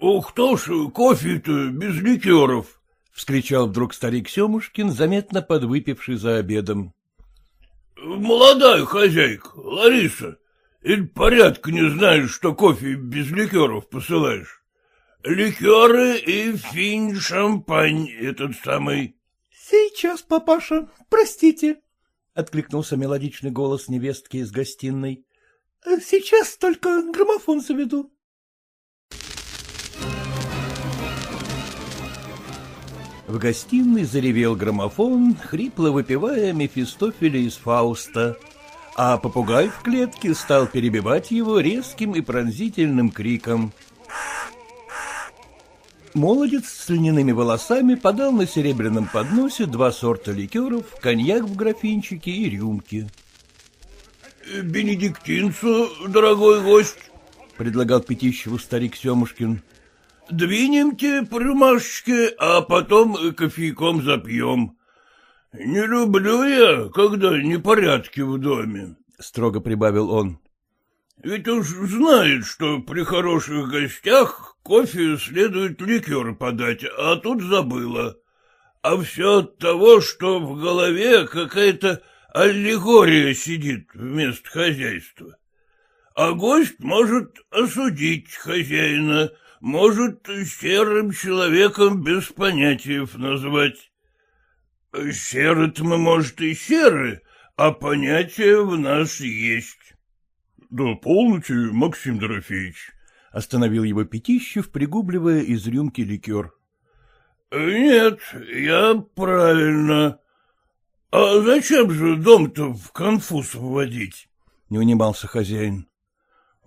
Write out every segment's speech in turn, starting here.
Ух, кто ж кофе-то без ликеров? — вскричал вдруг старик Семушкин, заметно подвыпивший за обедом. — Молодая хозяйка, Лариса, или порядка не знаешь, что кофе без ликеров посылаешь? Ликеры и финь-шампань этот самый. — Сейчас, папаша, простите, — откликнулся мелодичный голос невестки из гостиной. — Сейчас только граммофон заведу. В гостиной заревел граммофон, хрипло выпивая Мефистофеля из Фауста, а попугай в клетке стал перебивать его резким и пронзительным криком. Молодец с льняными волосами подал на серебряном подносе два сорта ликеров, коньяк в графинчике и рюмки. — Бенедиктинцу, дорогой гость, — предлагал Пятищеву старик Семушкин. — Двинемте по рюмашечке, а потом кофейком запьем. Не люблю я, когда непорядки в доме, — строго прибавил он. — Ведь уж знает, что при хороших гостях кофе следует ликер подать, а тут забыла. А все от того, что в голове какая-то аллегория сидит вместо хозяйства. А гость может осудить хозяина, может серым человеком без понятиев назвать. Серы-то мы, может, и серы, а понятия в нас есть. — Да полноте, Максим Дорофеевич, — остановил его Пятищев, пригубливая из рюмки ликер. — Нет, я правильно. А зачем же дом-то в конфуз вводить? — не унимался хозяин.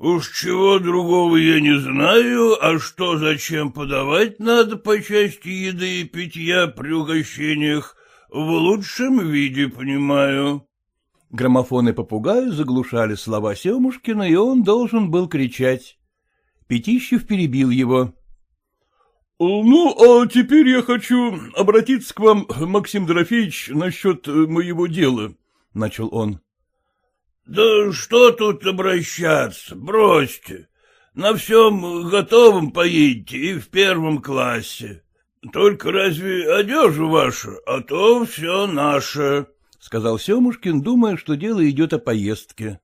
Уж чего другого я не знаю, а что зачем подавать надо по части еды и питья при угощениях, в лучшем виде понимаю. Граммофон и попугай заглушали слова Семушкина, и он должен был кричать. Пятищев перебил его. — Ну, а теперь я хочу обратиться к вам, Максим Дорофеевич, насчет моего дела, — начал он. Да что тут обращаться, бросьте. На всем готовом поедете и в первом классе. Только разве одежа ваша, а то все наше, — сказал Семушкин, думая, что дело идет о поездке.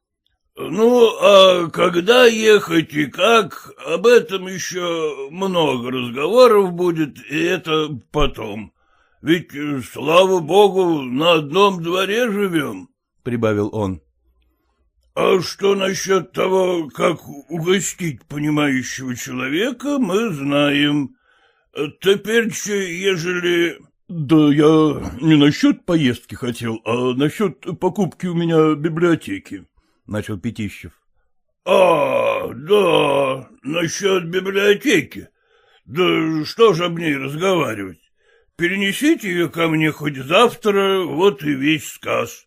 — Ну, а когда ехать и как, об этом еще много разговоров будет, и это потом. Ведь, слава богу, на одном дворе живем, — прибавил он. А что насчет того, как угостить понимающего человека, мы знаем. Теперь, ежели... Да я не насчет поездки хотел, а насчет покупки у меня библиотеки, — начал Пятищев. — А, да, насчет библиотеки. Да что же об ней разговаривать? Перенесите ее ко мне хоть завтра, вот и весь сказ.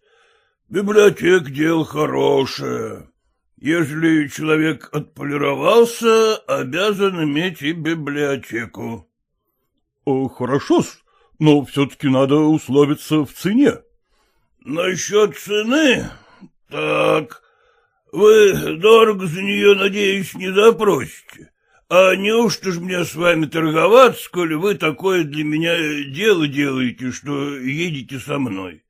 Библиотек дел хорошее. Ежели человек отполировался, обязан иметь и библиотеку. Хорошо-с, но все-таки надо условиться в цене. — Насчет цены? Так, вы дорого за нее, надеюсь, не запросите. А неужто ж мне с вами торговаться, коли вы такое для меня дело делаете, что едете со мной?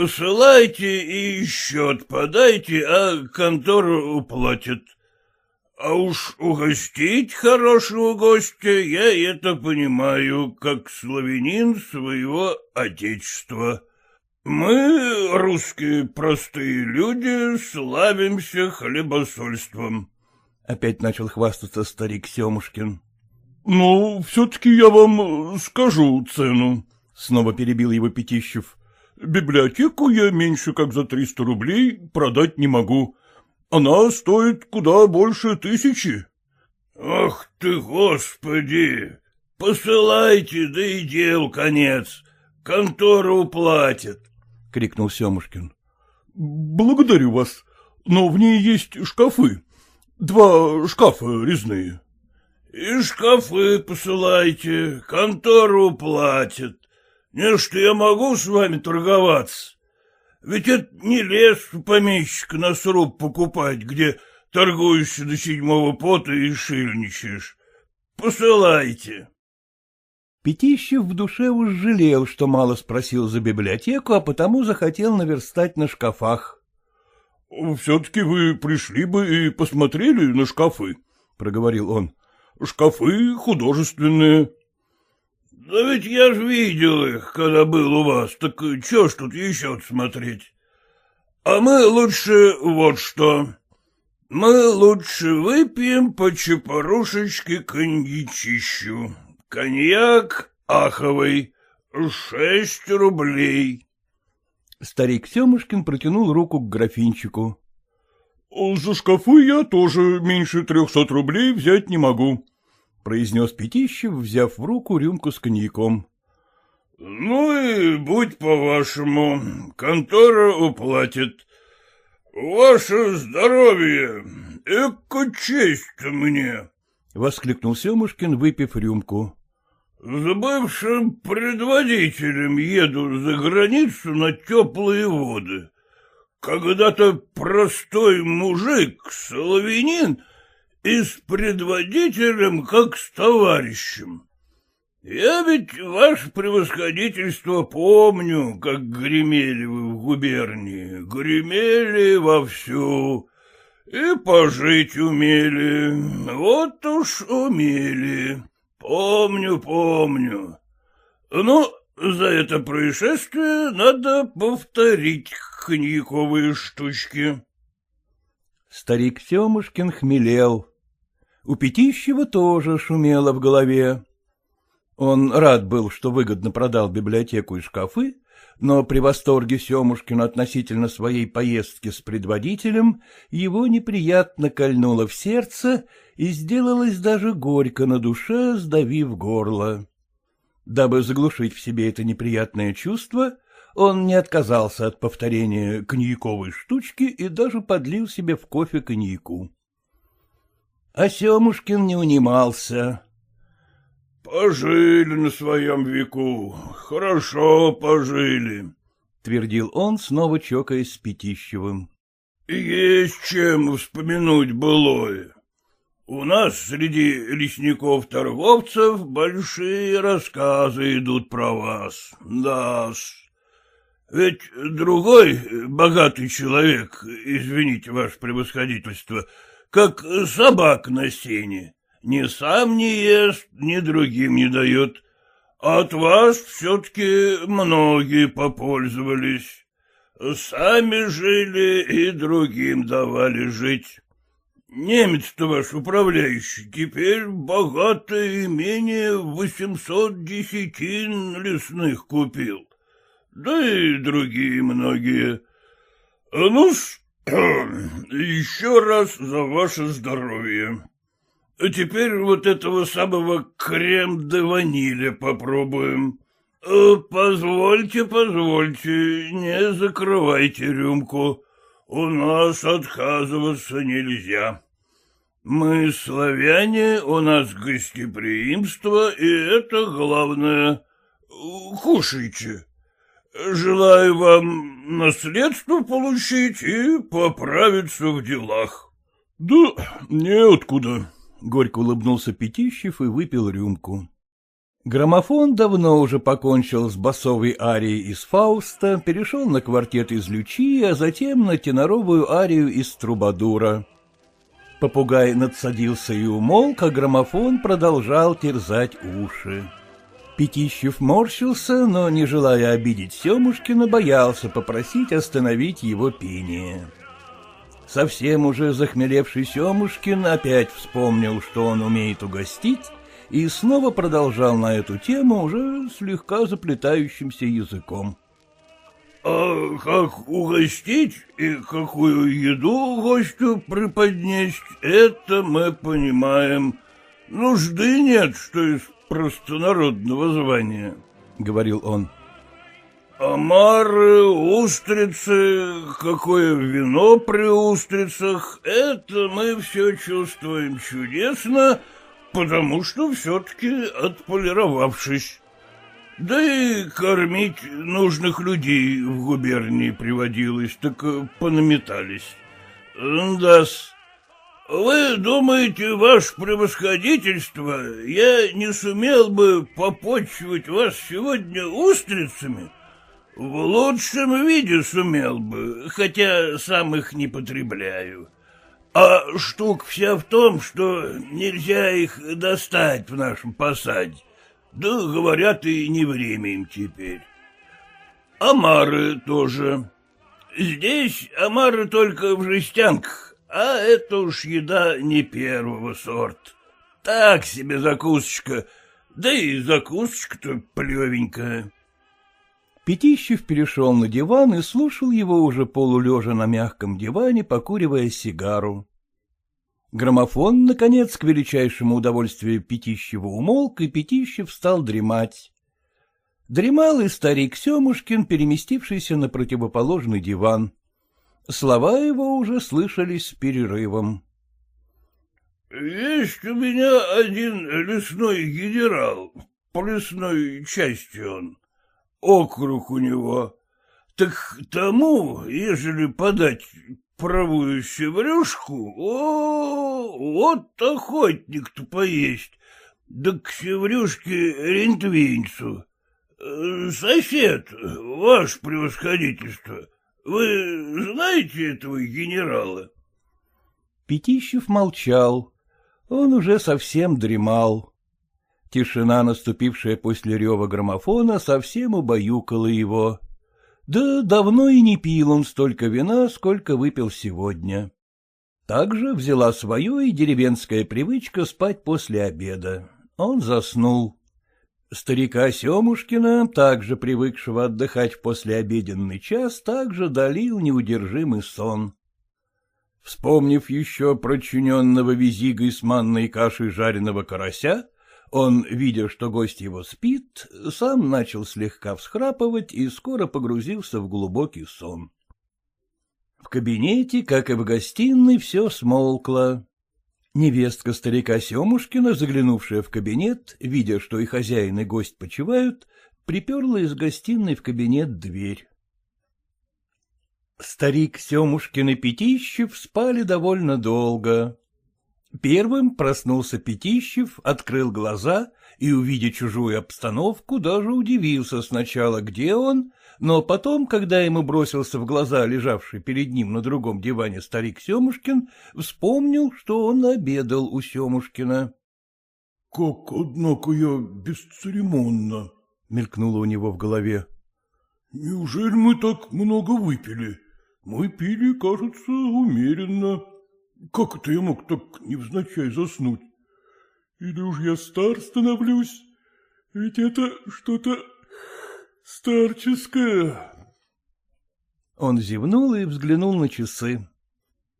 Посылайте и счет подайте, а контора уплатит. А уж угостить хорошего гостя я это понимаю, как славянин своего отечества. Мы, русские простые люди, славимся хлебосольством. Опять начал хвастаться старик Семушкин. — Ну, все-таки я вам скажу цену, — снова перебил его Пятищев. — Библиотеку я меньше как за триста рублей продать не могу. Она стоит куда больше тысячи. — Ах ты, господи! Посылайте, да и дел конец. Контора уплатит. — крикнул Семушкин. — Благодарю вас, но в ней есть шкафы. Два шкафа резные. — И шкафы посылайте, контору платит. Не что я могу с вами торговаться. Ведь это не лес у помещика на сруб покупать, где торгуешься до седьмого пота и шильничаешь. Посылайте. Пятищев в душе уж жалел, что мало спросил за библиотеку, а потому захотел наверстать на шкафах. — Все-таки вы пришли бы и посмотрели на шкафы, — проговорил он. — Шкафы художественные. — Да ведь я же видел их, когда был у вас, так чего ж тут еще смотреть? А мы лучше вот что. Мы лучше выпьем по чепорушечке коньячищу, Коньяк аховый, шесть рублей. Старик Семушкин протянул руку к графинчику. — За шкафы я тоже меньше трехсот рублей взять не могу, — произнес Пятищев, взяв в руку рюмку с коньяком. — Ну и будь по-вашему, контора уплатит. Ваше здоровье, эко честь мне! — воскликнул Семушкин, выпив рюмку. За бывшим предводителем еду за границу на теплые воды. Когда-то простой мужик, соловинин, и с предводителем как с товарищем. Я ведь ваше превосходительство помню, как гремели вы в губернии, гремели вовсю, и пожить умели, вот уж умели. Помню, помню. Ну, за это происшествие надо повторить коньяковые штучки. Старик Семушкин хмелел. У Пятищева тоже шумело в голове. Он рад был, что выгодно продал библиотеку и шкафы, но при восторге Семушкина относительно своей поездки с предводителем его неприятно кольнуло в сердце и сделалось даже горько на душе, сдавив горло. Дабы заглушить в себе это неприятное чувство, он не отказался от повторения коньяковой штучки и даже подлил себе в кофе коньяку. А Семушкин не унимался. Пожили на своем веку, хорошо пожили, — твердил он, снова чокаясь с Пятищевым. — Есть чем вспомянуть былое. У нас среди лесников-торговцев большие рассказы идут про вас, да -с. Ведь другой богатый человек, извините, ваше превосходительство, как собак на сене, ни сам не ест, ни другим не дает. От вас все-таки многие попользовались. Сами жили и другим давали жить. Немец-то ваш управляющий теперь богатое имение восемьсот десятин лесных купил. Да и другие многие. ну еще раз за ваше здоровье. А теперь вот этого самого крем-де-ваниля попробуем. Э, позвольте, позвольте, не закрывайте рюмку. У нас отказываться нельзя. Мы славяне, у нас гостеприимство, и это главное. Кушайте. Желаю вам наследство получить и поправиться в делах. Да неоткуда. — горько улыбнулся Пятищев и выпил рюмку. Граммофон давно уже покончил с басовой арией из Фауста, перешел на квартет из Лючи, а затем на теноровую арию из Трубадура. Попугай надсадился и умолк, а граммофон продолжал терзать уши. Пятищев морщился, но, не желая обидеть Семушкина, боялся попросить остановить его пение. Совсем уже захмелевший Семушкин опять вспомнил, что он умеет угостить, и снова продолжал на эту тему уже слегка заплетающимся языком. — А как угостить и какую еду гостю преподнесть, это мы понимаем. Нужды нет, что из простонародного звания, — говорил он. Омары, устрицы, какое вино при устрицах, это мы все чувствуем чудесно, потому что все-таки отполировавшись. Да и кормить нужных людей в губернии приводилось, так понаметались. Да-с. Вы думаете, ваше превосходительство, я не сумел бы попочивать вас сегодня устрицами? В лучшем виде сумел бы, хотя сам их не потребляю. А штука вся в том, что нельзя их достать в нашем посаде. Да, говорят, и не время им теперь. Омары тоже. Здесь омары только в жестянках, а это уж еда не первого сорта. Так себе закусочка, да и закусочка-то плевенькая. Пятищев перешел на диван и слушал его уже полулежа на мягком диване, покуривая сигару. Граммофон, наконец, к величайшему удовольствию Пятищева умолк, и Пятищев стал дремать. Дремал и старик Семушкин, переместившийся на противоположный диван. Слова его уже слышались с перерывом. — Есть у меня один лесной генерал, по лесной части он, округ у него. Так тому, ежели подать правую севрюшку, о, вот охотник-то поесть, да к севрюшке рентвинцу. Э, сосед, ваше превосходительство, вы знаете этого генерала? Пятищев молчал. Он уже совсем дремал. Тишина, наступившая после рева граммофона, совсем убаюкала его. Да давно и не пил он столько вина, сколько выпил сегодня. Также взяла свою и деревенская привычка спать после обеда. Он заснул. Старика Семушкина, также привыкшего отдыхать в послеобеденный час, также долил неудержимый сон. Вспомнив еще прочиненного визигой с манной кашей жареного карася, он, видя, что гость его спит, сам начал слегка всхрапывать и скоро погрузился в глубокий сон. В кабинете, как и в гостиной, все смолкло. Невестка старика Семушкина, заглянувшая в кабинет, видя, что и хозяин, и гость почивают, приперла из гостиной в кабинет дверь. Старик Семушкин и Пятищев спали довольно долго. Первым проснулся Пятищев, открыл глаза и, увидя чужую обстановку, даже удивился сначала, где он, но потом, когда ему бросился в глаза лежавший перед ним на другом диване старик Семушкин, вспомнил, что он обедал у Семушкина. — Как, однако, я бесцеремонно, — мелькнуло у него в голове. — Неужели мы так много выпили? Мы пили, кажется, умеренно. Как это я мог так невзначай заснуть? Или уж я стар становлюсь? Ведь это что-то Старческая. Он зевнул и взглянул на часы.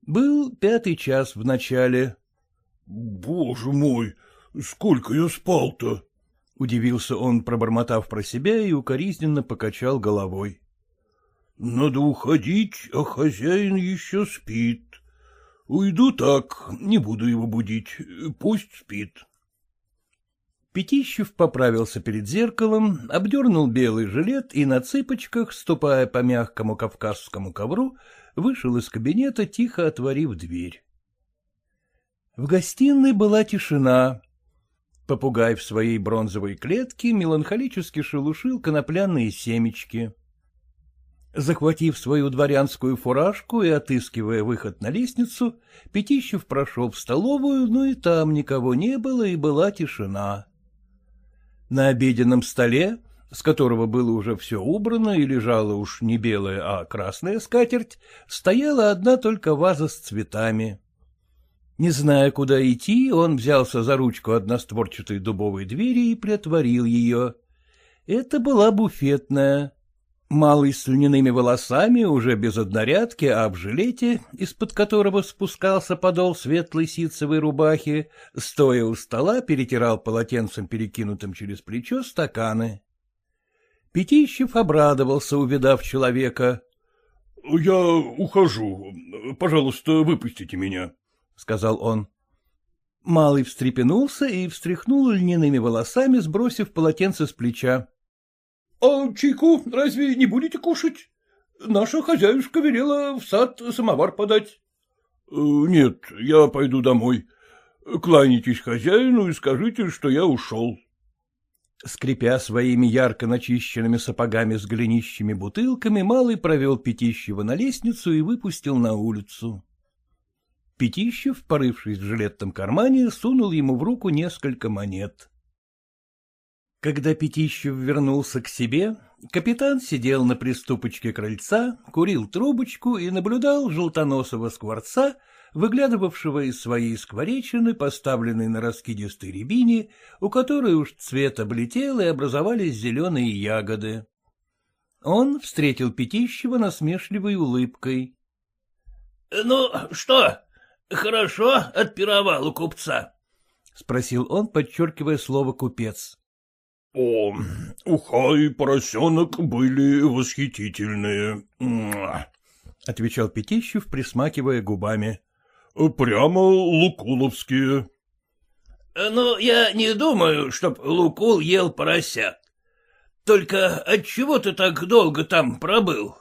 Был пятый час в начале. — Боже мой, сколько я спал-то! — удивился он, пробормотав про себя и укоризненно покачал головой. — Надо уходить, а хозяин еще спит. Уйду так, не буду его будить, пусть спит. Пятищев поправился перед зеркалом, обдернул белый жилет и на цыпочках, ступая по мягкому кавказскому ковру, вышел из кабинета, тихо отворив дверь. В гостиной была тишина. Попугай в своей бронзовой клетке меланхолически шелушил конопляные семечки. Захватив свою дворянскую фуражку и отыскивая выход на лестницу, Пятищев прошел в столовую, но и там никого не было, и была тишина. На обеденном столе, с которого было уже все убрано и лежала уж не белая, а красная скатерть, стояла одна только ваза с цветами. Не зная, куда идти, он взялся за ручку одностворчатой дубовой двери и приотворил ее. Это была буфетная. Малый с льняными волосами, уже без однорядки, а в жилете, из-под которого спускался подол светлой ситцевой рубахи, стоя у стола, перетирал полотенцем, перекинутым через плечо, стаканы. Пятищев обрадовался, увидав человека. — Я ухожу. Пожалуйста, выпустите меня, — сказал он. Малый встрепенулся и встряхнул льняными волосами, сбросив полотенце с плеча. — А чайку разве не будете кушать? Наша хозяюшка велела в сад самовар подать. Э, — Нет, я пойду домой. Кланяйтесь хозяину и скажите, что я ушел. Скрипя своими ярко начищенными сапогами с голенищими бутылками, Малый провел Пятищева на лестницу и выпустил на улицу. Пятищев, порывшись в жилетном кармане, сунул ему в руку несколько монет. Когда Пятищев вернулся к себе, капитан сидел на приступочке крыльца, курил трубочку и наблюдал желтоносого скворца, выглядывавшего из своей скворечины, поставленной на раскидистой рябине, у которой уж цвет облетел и образовались зеленые ягоды. Он встретил Пятищева насмешливой улыбкой. — Ну, что, хорошо отпировал у купца? — спросил он, подчеркивая слово «купец». — О, уха и поросенок были восхитительные, — отвечал Пятищев, присмакивая губами. — Прямо лукуловские. — Ну, я не думаю, чтоб Лукул ел поросят. Только отчего ты так долго там пробыл?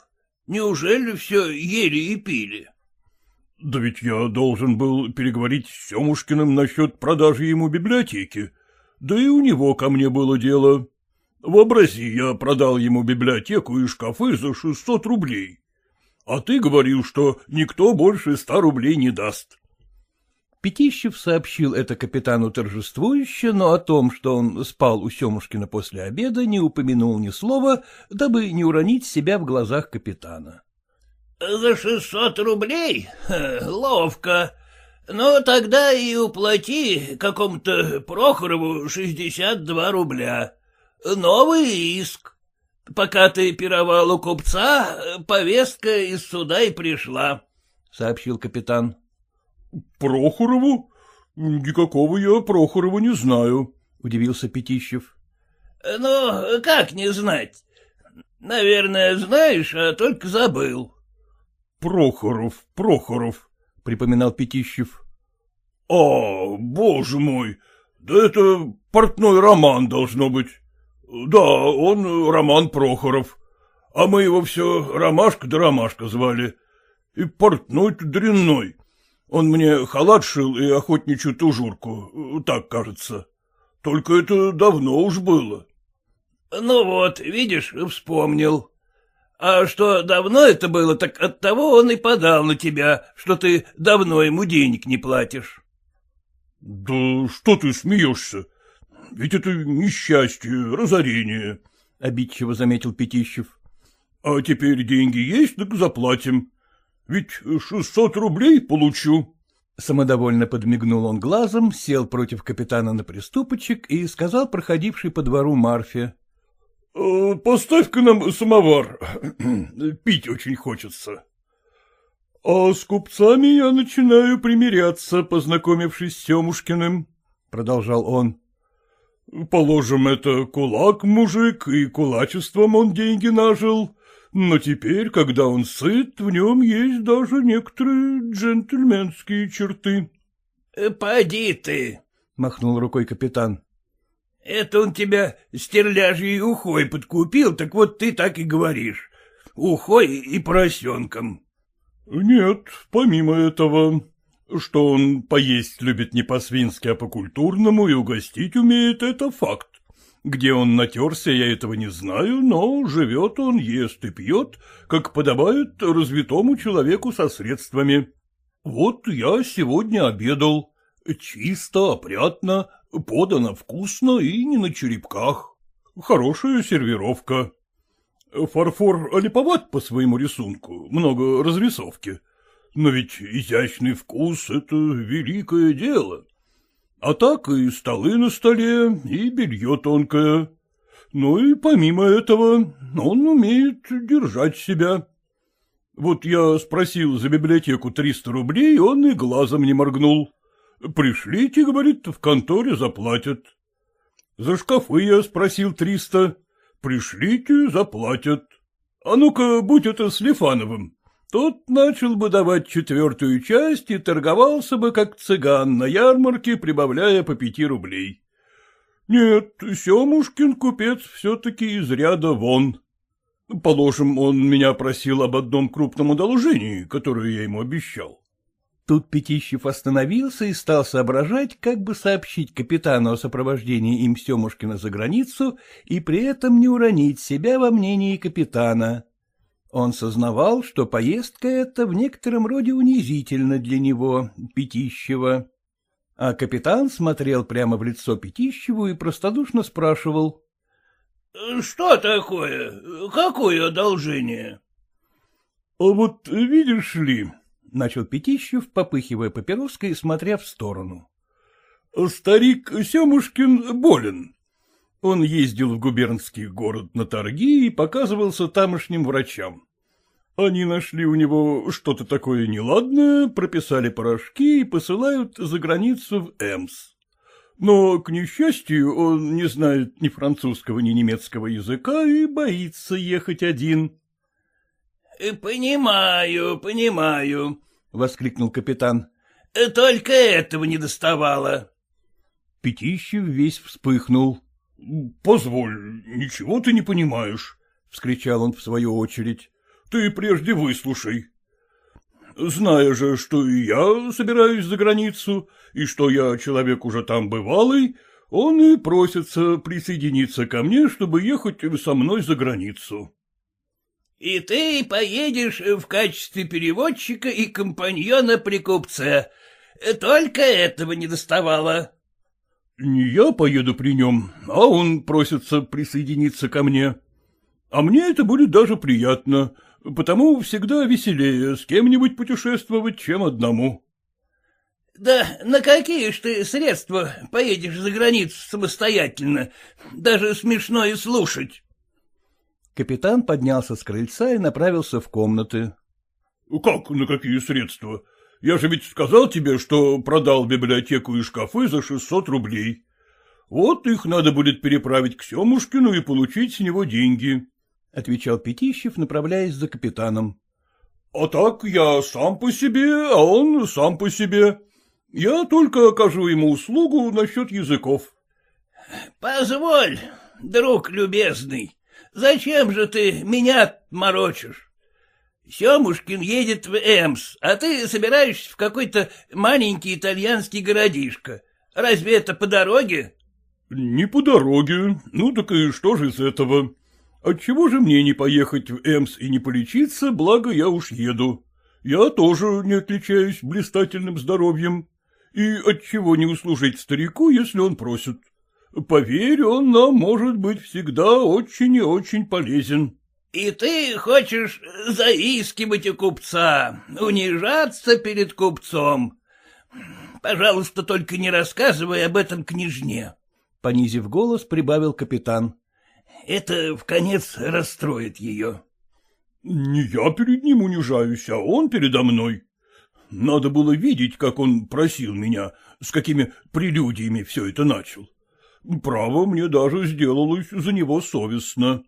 Неужели все ели и пили? — Да ведь я должен был переговорить с Семушкиным насчет продажи ему библиотеки. Да и у него ко мне было дело. Вообрази, я продал ему библиотеку и шкафы за шестьсот рублей. А ты говорил, что никто больше ста рублей не даст. Пятищев сообщил это капитану торжествующе, но о том, что он спал у Семушкина после обеда, не упомянул ни слова, дабы не уронить себя в глазах капитана. — За шестьсот рублей? Ловко. Ну, тогда и уплати какому-то Прохорову шестьдесят два рубля. Новый иск. Пока ты пировал у купца, повестка из суда и пришла, — сообщил капитан. — Прохорову? Никакого я Прохорова не знаю, — удивился Пятищев. — Ну, как не знать? Наверное, знаешь, а только забыл. — Прохоров, Прохоров, припоминал Пятищев. — А, боже мой, да это портной роман должно быть. Да, он Роман Прохоров, а мы его все Ромашка да Ромашка звали. И портной-то дрянной. Он мне халат шил и охотничью тужурку, так кажется. Только это давно уж было. — Ну вот, видишь, вспомнил. А что давно это было, так от того он и подал на тебя, что ты давно ему денег не платишь. — Да что ты смеешься? Ведь это несчастье, разорение, — обидчиво заметил Пятищев. — А теперь деньги есть, так заплатим. Ведь шестьсот рублей получу. Самодовольно подмигнул он глазом, сел против капитана на приступочек и сказал проходивший по двору Марфе. Э, — Поставь-ка нам самовар. Пить очень хочется. — А с купцами я начинаю примиряться, познакомившись с Семушкиным, — продолжал он. — Положим, это кулак мужик, и кулачеством он деньги нажил, но теперь, когда он сыт, в нем есть даже некоторые джентльменские черты. — Поди ты, — махнул рукой капитан. Это он тебя стерляжьей ухой подкупил, так вот ты так и говоришь. Ухой и поросенком. — Нет, помимо этого, что он поесть любит не по-свински, а по-культурному и угостить умеет, это факт. Где он натерся, я этого не знаю, но живет он, ест и пьет, как подобает развитому человеку со средствами. Вот я сегодня обедал. Чисто, опрятно, Подано вкусно и не на черепках. Хорошая сервировка. Фарфор липоват по своему рисунку, много разрисовки. Но ведь изящный вкус — это великое дело. А так и столы на столе, и белье тонкое. Ну и помимо этого он умеет держать себя. Вот я спросил за библиотеку 300 рублей, он и глазом не моргнул. Пришлите, говорит, в конторе заплатят. За шкафы я спросил 300. Пришлите, заплатят. А ну-ка, будь это с Лифановым. Тот начал бы давать четвертую часть и торговался бы, как цыган, на ярмарке, прибавляя по пяти рублей. Нет, Семушкин купец все-таки из ряда вон. Положим, он меня просил об одном крупном одолжении, которое я ему обещал. Тут Пятищев остановился и стал соображать, как бы сообщить капитану о сопровождении им Семушкина за границу и при этом не уронить себя во мнении капитана. Он сознавал, что поездка эта в некотором роде унизительна для него, Пятищева. А капитан смотрел прямо в лицо Пятищеву и простодушно спрашивал. — Что такое? Какое одолжение? — А вот видишь ли, — начал Пятищев, попыхивая папироской и смотря в сторону. — Старик Семушкин болен. Он ездил в губернский город на торги и показывался тамошним врачам. Они нашли у него что-то такое неладное, прописали порошки и посылают за границу в Эмс. Но, к несчастью, он не знает ни французского, ни немецкого языка и боится ехать один. «Э, — Понимаю, понимаю, — воскликнул капитан. «Э, — Только этого не доставало. Пятищев весь вспыхнул. — Позволь, ничего ты не понимаешь, — вскричал он в свою очередь. Ты прежде выслушай. Зная же, что и я собираюсь за границу, и что я человек уже там бывалый, он и просится присоединиться ко мне, чтобы ехать со мной за границу. — И ты поедешь в качестве переводчика и компаньона при купце. Только этого не доставало. — Не я поеду при нем, а он просится присоединиться ко мне. А мне это будет даже приятно, потому всегда веселее с кем-нибудь путешествовать, чем одному. — Да на какие ж ты средства поедешь за границу самостоятельно? Даже смешно и слушать. Капитан поднялся с крыльца и направился в комнаты. — Как на какие средства? Я же ведь сказал тебе, что продал библиотеку и шкафы за шестьсот рублей. Вот их надо будет переправить к Семушкину и получить с него деньги. — отвечал Пятищев, направляясь за капитаном. — А так я сам по себе, а он сам по себе. Я только окажу ему услугу насчет языков. — Позволь, друг любезный, зачем же ты меня морочишь? Семушкин едет в Эмс, а ты собираешься в какой-то маленький итальянский городишко. Разве это по дороге? — Не по дороге. Ну так и что же из этого? Отчего же мне не поехать в Эмс и не полечиться, благо я уж еду. Я тоже не отличаюсь блистательным здоровьем. И отчего не услужить старику, если он просит? Поверь, он нам может быть всегда очень и очень полезен. — И ты хочешь заискивать у купца, унижаться перед купцом. Пожалуйста, только не рассказывай об этом княжне. Понизив голос, прибавил капитан. Это в конец расстроит ее. — Не я перед ним унижаюсь, а он передо мной. Надо было видеть, как он просил меня, с какими прелюдиями все это начал. Право, мне даже сделалось за него совестно.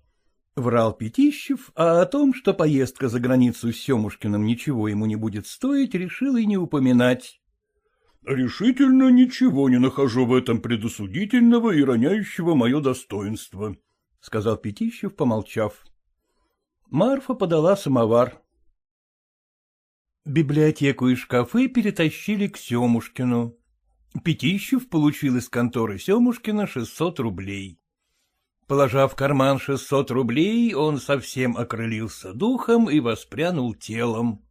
Врал Пятищев, а о том, что поездка за границу с Семушкиным ничего ему не будет стоить, решил и не упоминать. — Решительно ничего не нахожу в этом предосудительного и роняющего мое достоинство, — сказал Пятищев, помолчав. Марфа подала самовар. Библиотеку и шкафы перетащили к Семушкину. Пятищев получил из конторы Семушкина шестьсот рублей. Положа в карман шестьсот рублей, он совсем окрылился духом и воспрянул телом.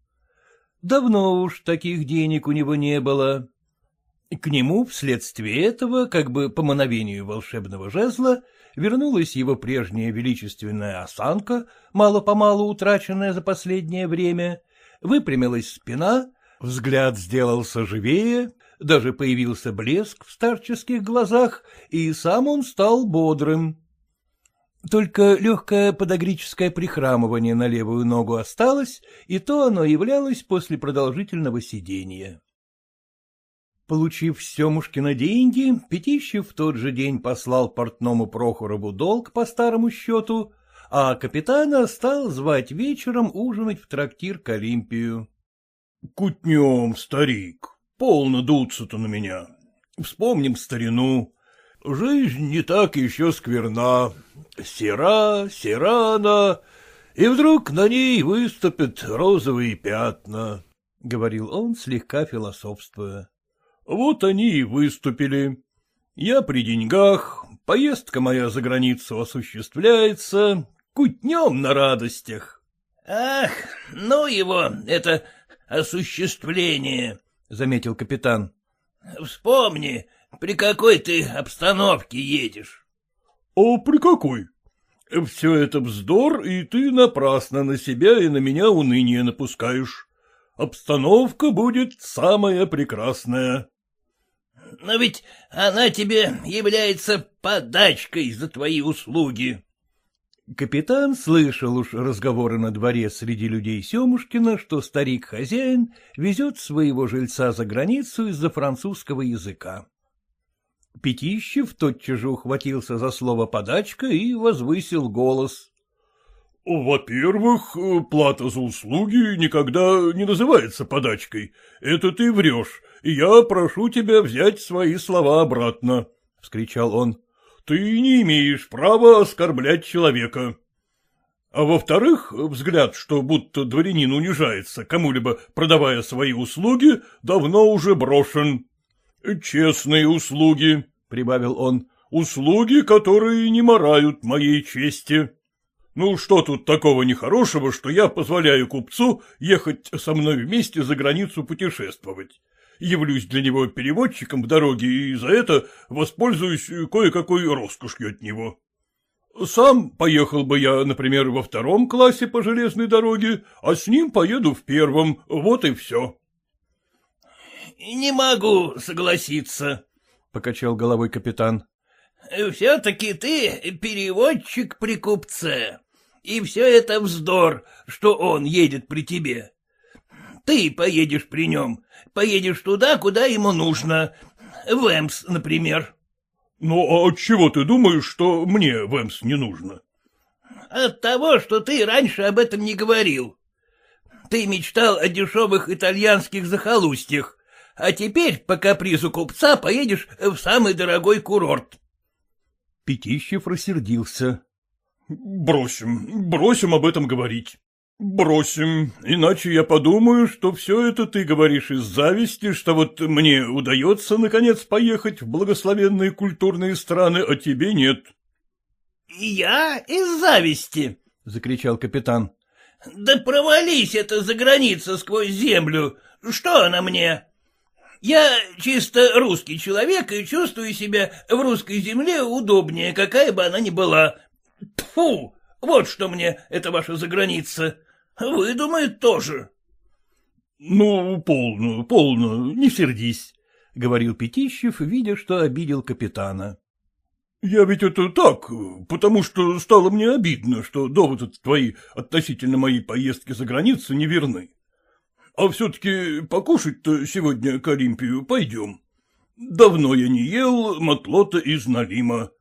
Давно уж таких денег у него не было. К нему вследствие этого, как бы по мановению волшебного жезла, вернулась его прежняя величественная осанка, мало-помалу утраченная за последнее время, выпрямилась спина, взгляд сделался живее, даже появился блеск в старческих глазах, и сам он стал бодрым. Только легкое подогрическое прихрамывание на левую ногу осталось, и то оно являлось после продолжительного сидения. Получив Семушкина деньги, Пятищев в тот же день послал портному Прохорову долг по старому счету, а капитана стал звать вечером ужинать в трактир к Олимпию. — Кутнем, старик, полно дуться-то на меня. Вспомним старину. Жизнь не так еще скверна. Сера, серана, и вдруг на ней выступят розовые пятна, — говорил он, слегка философствуя. Вот они и выступили. Я при деньгах, поездка моя за границу осуществляется, кутнем на радостях. — Ах, ну его, это осуществление, — заметил капитан. — Вспомни, при какой ты обстановке едешь. — А при какой? Все это вздор, и ты напрасно на себя и на меня уныние напускаешь. Обстановка будет самая прекрасная. Но ведь она тебе является подачкой за твои услуги. Капитан слышал уж разговоры на дворе среди людей Семушкина, что старик-хозяин везет своего жильца за границу из-за французского языка. Пятищев тотчас же ухватился за слово «подачка» и возвысил голос. — Во-первых, плата за услуги никогда не называется подачкой. Это ты врешь, я прошу тебя взять свои слова обратно, — вскричал он. — Ты не имеешь права оскорблять человека. А во-вторых, взгляд, что будто дворянин унижается, кому-либо продавая свои услуги, давно уже брошен. Честные услуги, — прибавил он, — услуги, которые не морают моей чести. Ну, что тут такого нехорошего, что я позволяю купцу ехать со мной вместе за границу путешествовать? Явлюсь для него переводчиком в дороге и за это воспользуюсь кое-какой роскошью от него. Сам поехал бы я, например, во втором классе по железной дороге, а с ним поеду в первом, вот и все. — Не могу согласиться, — покачал головой капитан. — Все-таки ты переводчик при купце, и все это вздор, что он едет при тебе. Ты поедешь при нем, поедешь туда, куда ему нужно. В Эмс, например. — Ну, а от чего ты думаешь, что мне в Эмс не нужно? — От того, что ты раньше об этом не говорил. Ты мечтал о дешевых итальянских захолустьях, а теперь по капризу купца поедешь в самый дорогой курорт. Пятищев рассердился. — Бросим, бросим об этом говорить. Бросим, иначе я подумаю, что все это ты говоришь из зависти, что вот мне удается, наконец, поехать в благословенные культурные страны, а тебе нет. — Я из зависти? — закричал капитан. — Да провались это за граница сквозь землю. Что она мне? Я чисто русский человек и чувствую себя в русской земле удобнее, какая бы она ни была. Фу, вот что мне это ваша заграница. Выдумает тоже. — Ну, полно, полно, не сердись, — говорил Пятищев, видя, что обидел капитана. — Я ведь это так, потому что стало мне обидно, что доводы твои относительно моей поездки за границу не верны. А все-таки покушать-то сегодня к Олимпию пойдем. Давно я не ел матлота из Налима.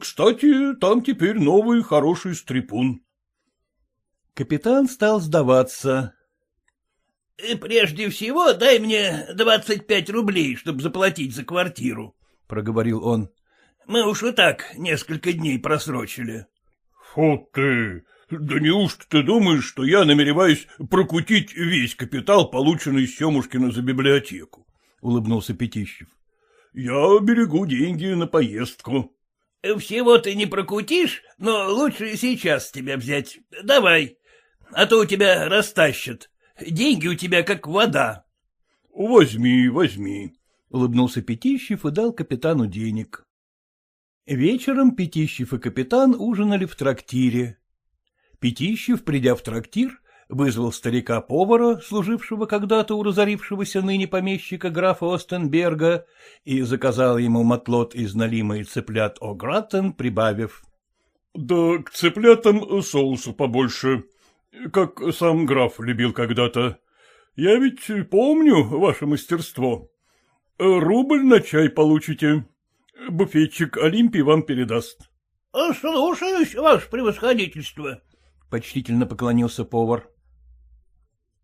Кстати, там теперь новый хороший стрипун. Капитан стал сдаваться. — Прежде всего дай мне двадцать пять рублей, чтобы заплатить за квартиру, — проговорил он. — Мы уж и так несколько дней просрочили. — Фу ты! Да неужто ты думаешь, что я намереваюсь прокутить весь капитал, полученный с Семушкина за библиотеку? — улыбнулся Пятищев. — Я берегу деньги на поездку. — Всего ты не прокутишь, но лучше сейчас тебя взять. Давай а то у тебя растащат. Деньги у тебя как вода. — Возьми, возьми. улыбнулся Пятищев и дал капитану денег. Вечером Пятищев и капитан ужинали в трактире. Пятищев, придя в трактир, вызвал старика-повара, служившего когда-то у разорившегося ныне помещика графа Остенберга, и заказал ему мотлот из налимой цыплят О'Граттен, прибавив. — Да к цыплятам соусу побольше, как сам граф любил когда-то. Я ведь помню ваше мастерство. Рубль на чай получите. Буфетчик Олимпий вам передаст. — Слушаюсь, ваше превосходительство, — почтительно поклонился повар.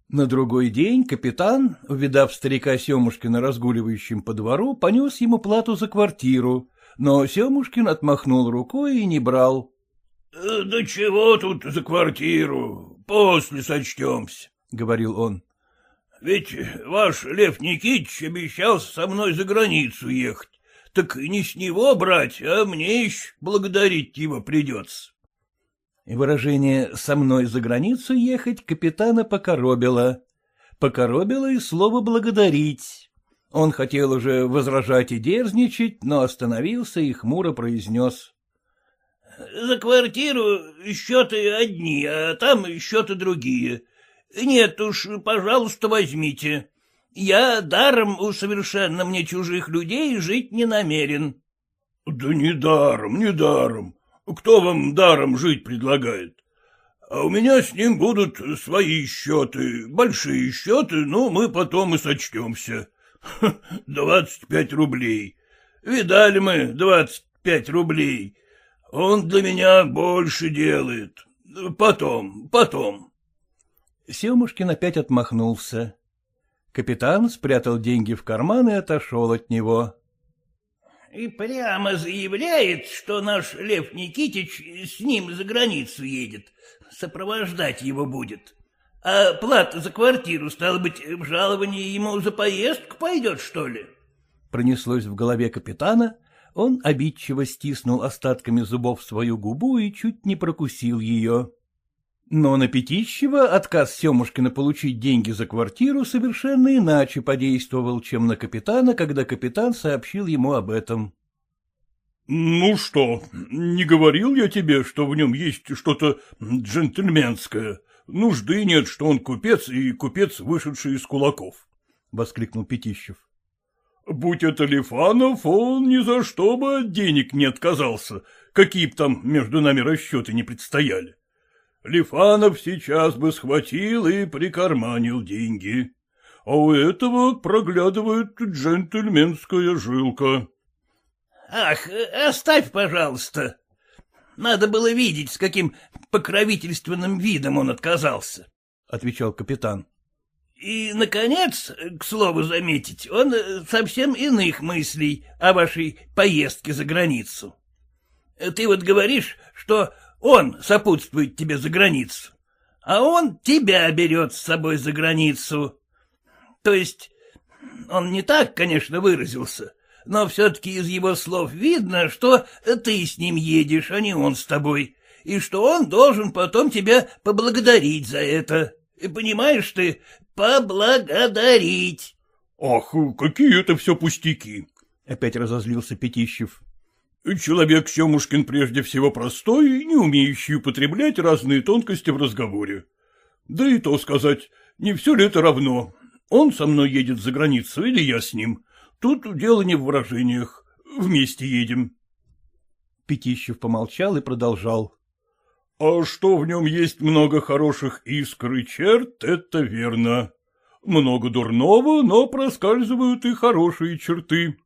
На другой день капитан, увидав старика Семушкина разгуливающим по двору, понес ему плату за квартиру, но Семушкин отмахнул рукой и не брал. «Э, — Да чего тут за квартиру? После сочтемся, — говорил он. — Ведь ваш Лев Никитич обещался со мной за границу ехать. Так не с него брать, а мне еще благодарить его придется. И выражение «со мной за границу ехать» капитана покоробило. Покоробило и слово «благодарить». Он хотел уже возражать и дерзничать, но остановился и хмуро произнес. — За квартиру счеты одни, а там счеты другие. Нет уж, пожалуйста, возьмите. Я даром у совершенно мне чужих людей жить не намерен. — Да не даром, не даром. Кто вам даром жить предлагает? А у меня с ним будут свои счеты, большие счеты, ну, мы потом и сочтемся. Двадцать пять рублей. Видали мы двадцать пять рублей. Он для меня больше делает. Потом, потом. Семушкин опять отмахнулся. Капитан спрятал деньги в карман и отошел от него. И прямо заявляет, что наш Лев Никитич с ним за границу едет, сопровождать его будет. А плата за квартиру, стало быть, в жаловании ему за поездку пойдет, что ли? Пронеслось в голове капитана, он обидчиво стиснул остатками зубов свою губу и чуть не прокусил ее. Но на Пятищева отказ Семушкина получить деньги за квартиру совершенно иначе подействовал, чем на капитана, когда капитан сообщил ему об этом. — Ну что, не говорил я тебе, что в нем есть что-то джентльменское? Нужды нет, что он купец и купец, вышедший из кулаков, — воскликнул Пятищев. — Будь это Лифанов, он ни за что бы от денег не отказался, какие б там между нами расчеты не предстояли. Лифанов сейчас бы схватил и прикарманил деньги. А у этого проглядывает джентльменская жилка. — Ах, оставь, пожалуйста. Надо было видеть, с каким покровительственным видом он отказался, — отвечал капитан. — И, наконец, к слову заметить, он совсем иных мыслей о вашей поездке за границу. Ты вот говоришь, что он сопутствует тебе за границу, а он тебя берет с собой за границу. То есть он не так, конечно, выразился, но все-таки из его слов видно, что ты с ним едешь, а не он с тобой, и что он должен потом тебя поблагодарить за это. Понимаешь ты, поблагодарить. — Ах, какие это все пустяки! — опять разозлился Пятищев. Человек Семушкин прежде всего простой, не умеющий употреблять разные тонкости в разговоре. Да и то сказать, не все ли это равно. Он со мной едет за границу или я с ним. Тут дело не в выражениях. Вместе едем. Пятищев помолчал и продолжал. — А что в нем есть много хороших искр и черт, это верно. Много дурного, но проскальзывают и хорошие черты.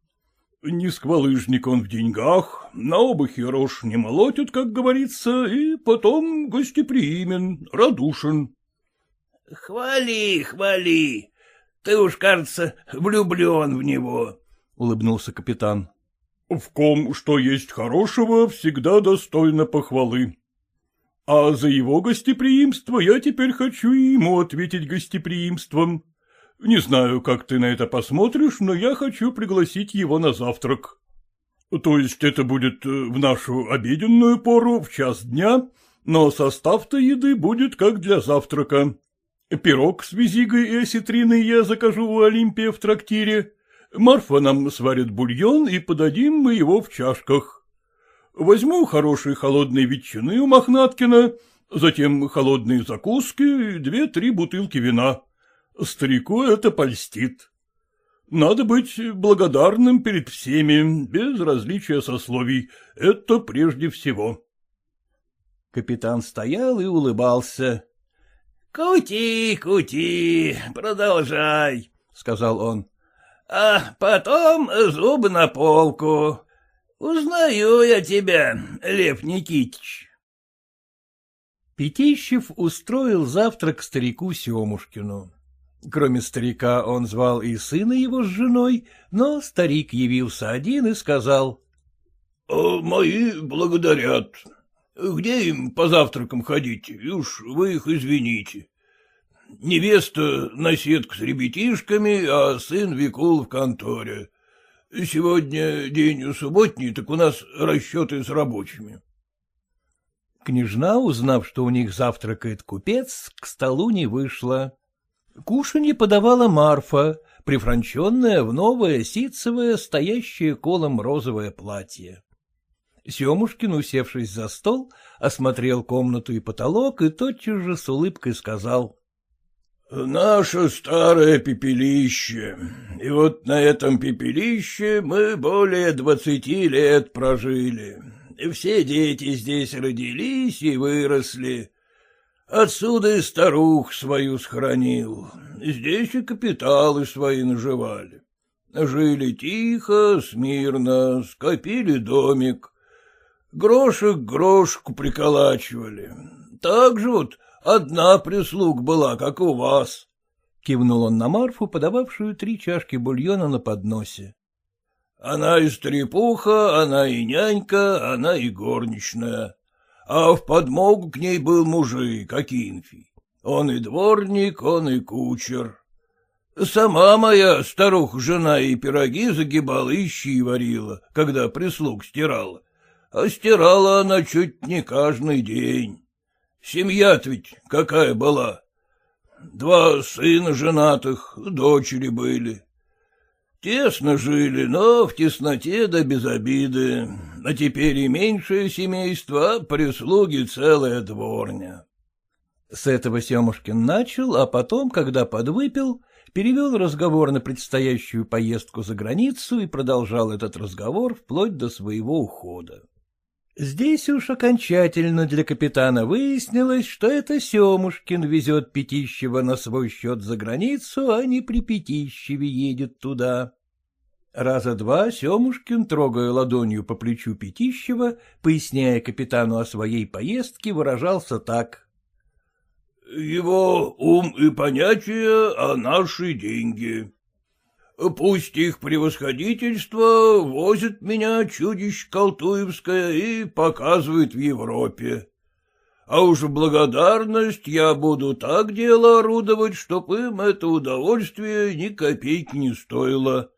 Не сквалыжник он в деньгах, на оба рожь не молотит, как говорится, и потом гостеприимен, радушен. — Хвали, хвали. Ты уж, кажется, влюблен в него, — улыбнулся капитан. — В ком что есть хорошего, всегда достойно похвалы. А за его гостеприимство я теперь хочу ему ответить гостеприимством. Не знаю, как ты на это посмотришь, но я хочу пригласить его на завтрак. То есть это будет э, в нашу обеденную пору, в час дня, но состав-то еды будет как для завтрака. Пирог с визигой и осетриной я закажу у Олимпия в трактире, Марфа нам сварит бульон, и подадим мы его в чашках. Возьму хорошие холодные ветчины у Мохнаткина, затем холодные закуски и две-три бутылки вина. Старику это польстит. Надо быть благодарным перед всеми, без различия сословий. Это прежде всего. Капитан стоял и улыбался. — Кути, кути, продолжай, — сказал он. — А потом зубы на полку. Узнаю я тебя, Лев Никитич. Пятищев устроил завтрак старику Семушкину. Кроме старика он звал и сына его с женой, но старик явился один и сказал. «А — Мои благодарят. Где им по завтракам ходить, и уж вы их извините. Невеста на сетку с ребятишками, а сын Викул в конторе. Сегодня день субботний, так у нас расчеты с рабочими. Княжна, узнав, что у них завтракает купец, к столу не вышла. Кушанье подавала Марфа, прифранченная в новое ситцевое, стоящее колом розовое платье. Семушкин, усевшись за стол, осмотрел комнату и потолок и тотчас же с улыбкой сказал. — Наше старое пепелище, и вот на этом пепелище мы более двадцати лет прожили. Все дети здесь родились и выросли. Отсюда и старух свою схоронил. Здесь и капиталы свои наживали. Жили тихо, смирно, скопили домик. Грошек грошку приколачивали. Так же вот одна прислуг была, как у вас. Кивнул он на Марфу, подававшую три чашки бульона на подносе. Она и стрепуха, она и нянька, она и горничная а в подмогу к ней был мужик, Акинфий. Он и дворник, он и кучер. Сама моя старуха-жена и пироги загибала и щи варила, когда прислуг стирала. А стирала она чуть не каждый день. Семья-то ведь какая была. Два сына женатых, дочери были. Тесно жили, но в тесноте да без обиды. А теперь и меньшее семейство, а прислуги целая дворня. С этого Семушкин начал, а потом, когда подвыпил, перевел разговор на предстоящую поездку за границу и продолжал этот разговор вплоть до своего ухода. Здесь уж окончательно для капитана выяснилось, что это Семушкин везет Пятищева на свой счет за границу, а не при Пятищеве едет туда. Раза два Семушкин, трогая ладонью по плечу Пятищева, поясняя капитану о своей поездке, выражался так. — Его ум и понятия, а наши деньги. Пусть их превосходительство возит меня чудищ Колтуевское и показывает в Европе. А уж благодарность я буду так дело орудовать, чтоб им это удовольствие ни копейки не стоило.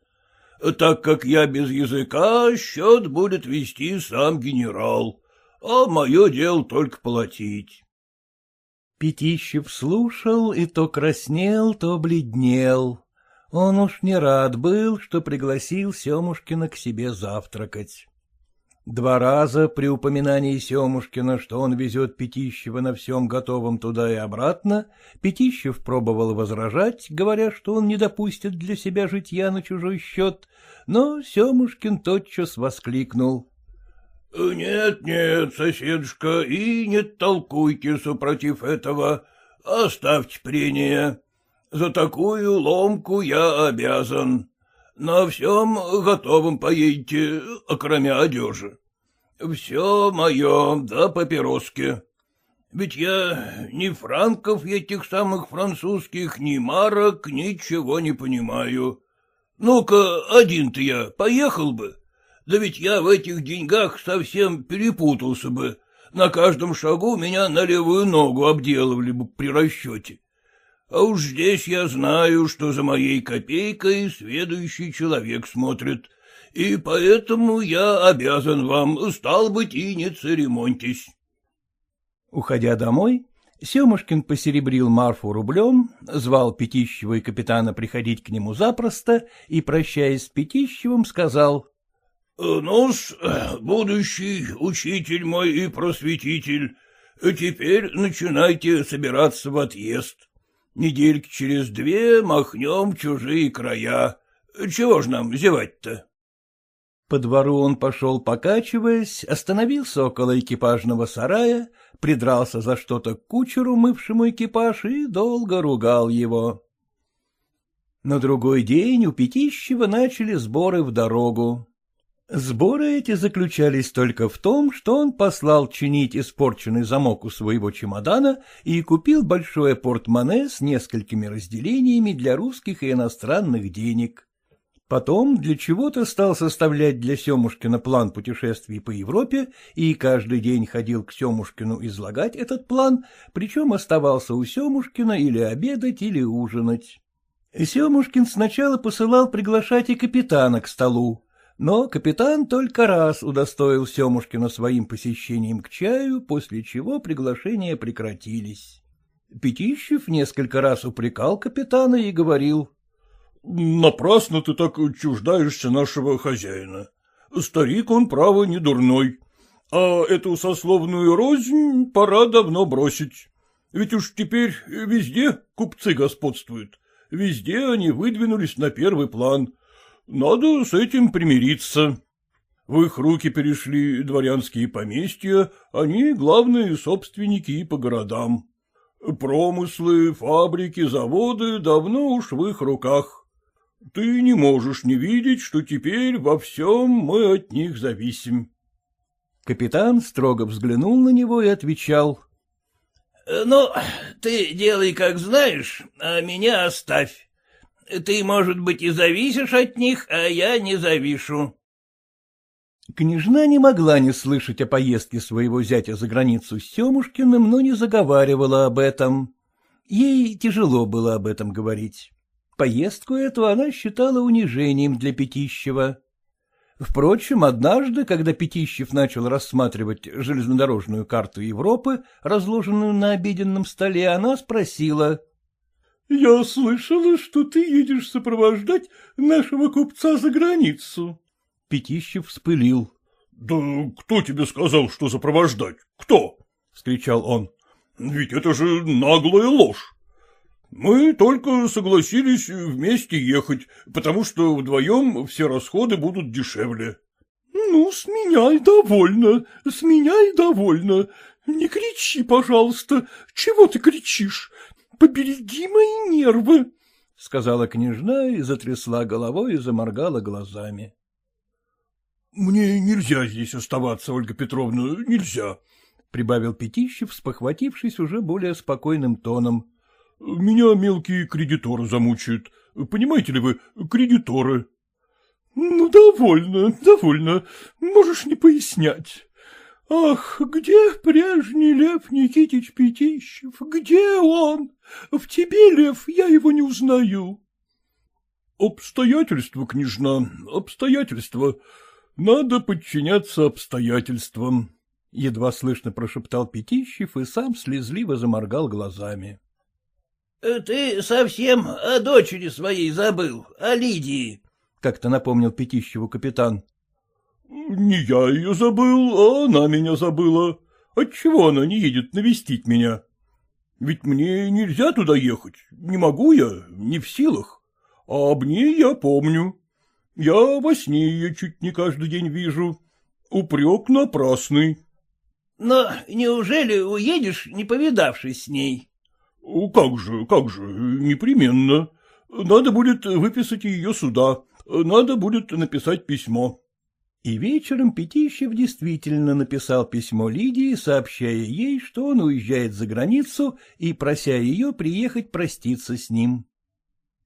Так как я без языка, счет будет вести сам генерал, а мое дело только платить. Пятищев слушал и то краснел, то бледнел. Он уж не рад был, что пригласил Семушкина к себе завтракать. Два раза при упоминании Семушкина, что он везет Пятищева на всем готовом туда и обратно, Пятищев пробовал возражать, говоря, что он не допустит для себя житья на чужой счет, но Семушкин тотчас воскликнул. — Нет, нет, соседушка, и не толкуйте супротив этого, оставьте прения. За такую ломку я обязан. На всем готовом поедете, кроме одежи. Все мое, да папироски. Ведь я ни франков этих самых французских, ни марок, ничего не понимаю. Ну-ка, один-то я поехал бы. Да ведь я в этих деньгах совсем перепутался бы. На каждом шагу меня на левую ногу обделывали бы при расчете. А уж здесь я знаю, что за моей копейкой следующий человек смотрит, и поэтому я обязан вам, стал быть, и не церемоньтесь. Уходя домой, Семушкин посеребрил Марфу рублем, звал Пятищева и капитана приходить к нему запросто и, прощаясь с Пятищевым, сказал. — Ну-с, будущий учитель мой и просветитель, теперь начинайте собираться в отъезд. Недельки через две махнем чужие края. Чего ж нам зевать-то? По двору он пошел, покачиваясь, остановился около экипажного сарая, придрался за что-то к кучеру, мывшему экипаж, и долго ругал его. На другой день у Пятищева начали сборы в дорогу. Сборы эти заключались только в том, что он послал чинить испорченный замок у своего чемодана и купил большое портмоне с несколькими разделениями для русских и иностранных денег. Потом для чего-то стал составлять для Семушкина план путешествий по Европе и каждый день ходил к Семушкину излагать этот план, причем оставался у Семушкина или обедать, или ужинать. Семушкин сначала посылал приглашать и капитана к столу, но капитан только раз удостоил Семушкина своим посещением к чаю, после чего приглашения прекратились. Пятищев несколько раз упрекал капитана и говорил — Напрасно ты так чуждаешься нашего хозяина. Старик он, право, не дурной. А эту сословную рознь пора давно бросить. Ведь уж теперь везде купцы господствуют. Везде они выдвинулись на первый план. Надо с этим примириться. В их руки перешли дворянские поместья, они главные собственники по городам. Промыслы, фабрики, заводы давно уж в их руках. Ты не можешь не видеть, что теперь во всем мы от них зависим. Капитан строго взглянул на него и отвечал. «Э, — Ну, ты делай, как знаешь, а меня оставь. Ты, может быть, и зависишь от них, а я не завишу. Княжна не могла не слышать о поездке своего зятя за границу с Семушкиным, но не заговаривала об этом. Ей тяжело было об этом говорить. Поездку эту она считала унижением для Пятищева. Впрочем, однажды, когда Пятищев начал рассматривать железнодорожную карту Европы, разложенную на обеденном столе, она спросила. — Я слышала, что ты едешь сопровождать нашего купца за границу. Пятищев вспылил. — Да кто тебе сказал, что сопровождать? Кто? — вскричал он. — Ведь это же наглая ложь. Мы только согласились вместе ехать, потому что вдвоем все расходы будут дешевле. — Ну, с меня и довольно, с меня и довольно. Не кричи, пожалуйста. Чего ты кричишь? Побереги мои нервы, — сказала княжна и затрясла головой и заморгала глазами. — Мне нельзя здесь оставаться, Ольга Петровна, нельзя, — прибавил Пятищев, спохватившись уже более спокойным тоном. Меня мелкие кредиторы замучают. Понимаете ли вы, кредиторы. — Ну, довольно, довольно. Можешь не пояснять. Ах, где прежний Лев Никитич Пятищев? Где он? В тебе, Лев, я его не узнаю. — Обстоятельства, княжна, обстоятельства. Надо подчиняться обстоятельствам. Едва слышно прошептал Пятищев и сам слезливо заморгал глазами. Ты совсем о дочери своей забыл, о Лидии, — как-то напомнил Пятищеву капитан. — Не я ее забыл, а она меня забыла. Отчего она не едет навестить меня? Ведь мне нельзя туда ехать, не могу я, не в силах. А об ней я помню. Я во сне ее чуть не каждый день вижу. Упрек напрасный. — Но неужели уедешь, не повидавшись с ней? — Как же, как же, непременно. Надо будет выписать ее сюда, надо будет написать письмо. И вечером Пятищев действительно написал письмо Лидии, сообщая ей, что он уезжает за границу и прося ее приехать проститься с ним.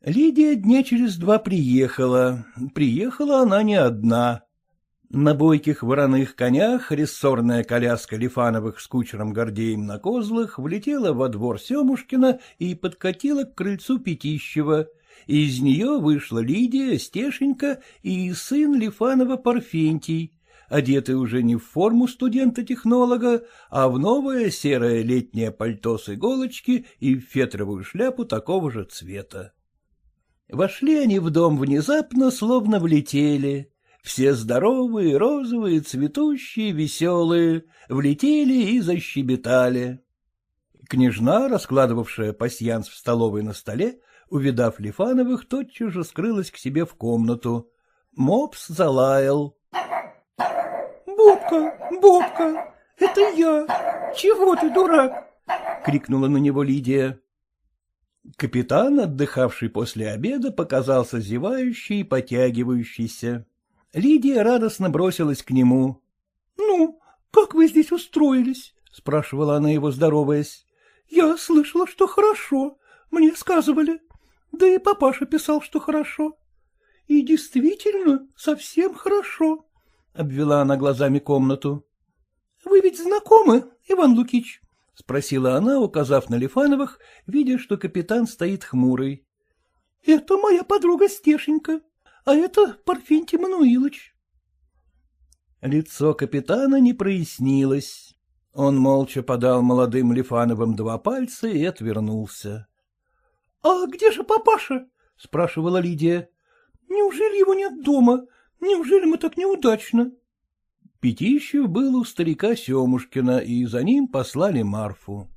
Лидия дня через два приехала. Приехала она не одна. На бойких вороных конях рессорная коляска Лифановых с кучером Гордеем на козлах влетела во двор Семушкина и подкатила к крыльцу Пятищева. Из нее вышла Лидия, Стешенька и сын Лифанова Парфентий, одетый уже не в форму студента-технолога, а в новое серое летнее пальто с иголочки и в фетровую шляпу такого же цвета. Вошли они в дом внезапно, словно влетели. Все здоровые, розовые, цветущие, веселые, влетели и защебетали. Княжна, раскладывавшая пасьянс в столовой на столе, увидав Лифановых, тотчас же скрылась к себе в комнату. Мопс залаял. — Бобка, Бобка, это я. Чего ты, дурак? — крикнула на него Лидия. Капитан, отдыхавший после обеда, показался зевающий и потягивающийся. Лидия радостно бросилась к нему. — Ну, как вы здесь устроились? — спрашивала она его, здороваясь. — Я слышала, что хорошо. Мне сказывали. Да и папаша писал, что хорошо. И действительно, совсем хорошо, — обвела она глазами комнату. — Вы ведь знакомы, Иван Лукич? — спросила она, указав на Лифановых, видя, что капитан стоит хмурый. — Это моя подруга Стешенька, а это Парфентий Мануилович. Лицо капитана не прояснилось. Он молча подал молодым Лифановым два пальца и отвернулся. — А где же папаша? — спрашивала Лидия. — Неужели его нет дома? Неужели мы так неудачно? Пятищев был у старика Семушкина, и за ним послали Марфу.